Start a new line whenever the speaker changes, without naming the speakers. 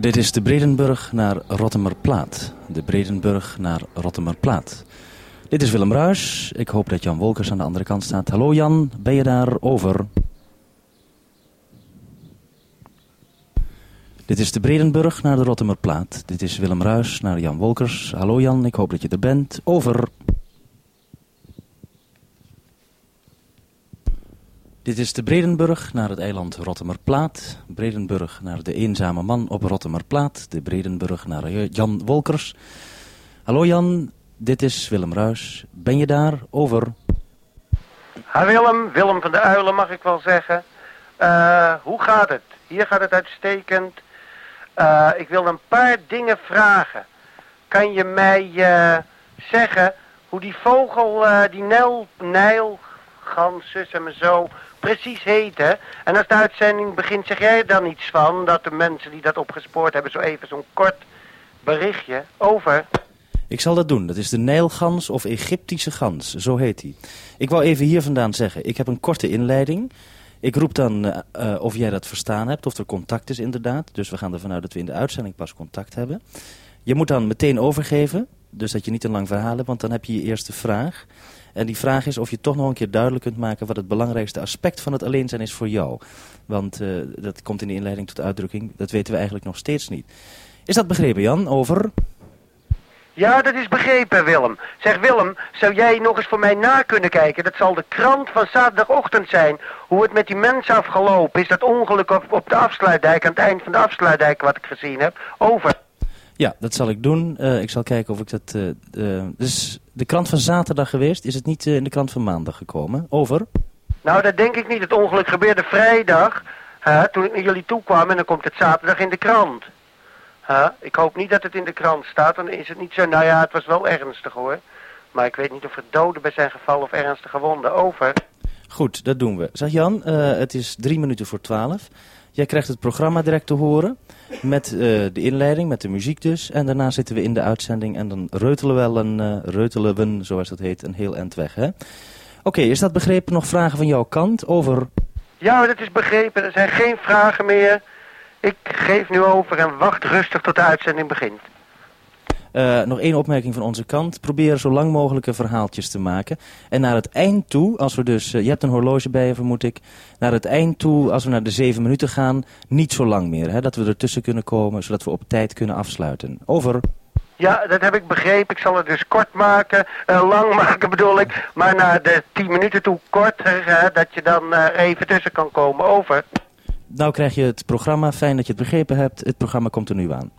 Dit is de Bredenburg naar Rottemerplaat. De Bredenburg naar Rottemerplaat. Dit is Willem Ruis. Ik hoop dat Jan Wolkers aan de andere kant staat. Hallo Jan, ben je daar? Over. Dit is de Bredenburg naar de Rottemerplaat. Dit is Willem Ruis naar Jan Wolkers. Hallo Jan, ik hoop dat je er bent. Over. Dit is de Bredenburg naar het eiland Rottemerplaat. Bredenburg naar de eenzame man op Rottemerplaat. De Bredenburg naar Jan Wolkers. Hallo Jan, dit is Willem Ruis. Ben je daar? Over.
Ha Willem, Willem van de Uilen mag ik wel zeggen. Uh, hoe gaat het? Hier gaat het uitstekend. Uh, ik wil een paar dingen vragen. Kan je mij zeggen hoe die vogel, die nijl, nijlgans, zus en zo, precies heten? En als de uitzending begint, zeg jij dan iets van? Dat de mensen die dat opgespoord hebben zo even zo'n kort berichtje over...
Ik zal dat doen. Dat is de Nijlgans of Egyptische gans. Zo heet hij. Ik wou even hier vandaan zeggen. Ik heb een korte inleiding. Ik roep dan uh, of jij dat verstaan hebt, of er contact is inderdaad. Dus we gaan ervan uit dat we in de uitzending pas contact hebben. Je moet dan meteen overgeven, dus dat je niet een lang verhaal hebt, want dan heb je je eerste vraag. En die vraag is of je toch nog een keer duidelijk kunt maken wat het belangrijkste aspect van het alleen zijn is voor jou. Want uh, dat komt in de inleiding tot uitdrukking, dat weten we eigenlijk nog steeds niet. Is dat begrepen Jan? Over...
Ja, dat is begrepen, Willem. Zeg, Willem, zou jij nog eens voor mij na kunnen kijken? Dat zal de krant van zaterdagochtend zijn. Hoe het met die mensen afgelopen is. Dat ongeluk op, op de afsluitdijk, aan het eind van de afsluitdijk wat ik gezien heb. Over.
Ja, dat zal ik doen. Uh, ik zal kijken of ik dat... Uh, dus de krant van zaterdag geweest. Is het niet in de krant van maandag gekomen? Over.
Nou, dat denk ik niet. Het ongeluk gebeurde vrijdag. toen ik naar jullie toe kwam en dan komt het zaterdag in de krant. Ik hoop niet dat het in de krant staat, dan is het niet zo... Nou ja, het was wel ernstig hoor. Maar ik weet niet of er doden bij zijn gevallen of ernstige wonden. Over.
Goed, dat doen we. Zeg Jan, uh, het is drie minuten voor twaalf. Jij krijgt het programma direct te horen. Met uh, de inleiding, met de muziek dus. En daarna zitten we in de uitzending en dan reutelen we wel een... Uh, reutelen we, zoals dat heet, een heel eind weg? Oké, is dat begrepen? Nog vragen van jouw kant? Over...
Ja, dat is begrepen. Er zijn geen vragen meer... Ik geef nu over en wacht rustig tot de uitzending begint.
Uh, nog één opmerking van onze kant. Probeer zo lang mogelijke verhaaltjes te maken. En naar het eind toe, als we dus... Uh, je hebt een horloge bij je, vermoed ik. Naar het eind toe, als we naar de zeven minuten gaan... niet zo lang meer. Hè, dat we ertussen kunnen komen, zodat we op tijd kunnen afsluiten. Over.
Ja, dat heb ik begrepen. Ik zal het dus kort maken. Uh, lang maken bedoel ik. Maar naar de tien minuten toe korter. dat je dan even tussen kan komen. Over.
Nou krijg je het programma. Fijn dat je het begrepen hebt. Het programma komt er nu aan.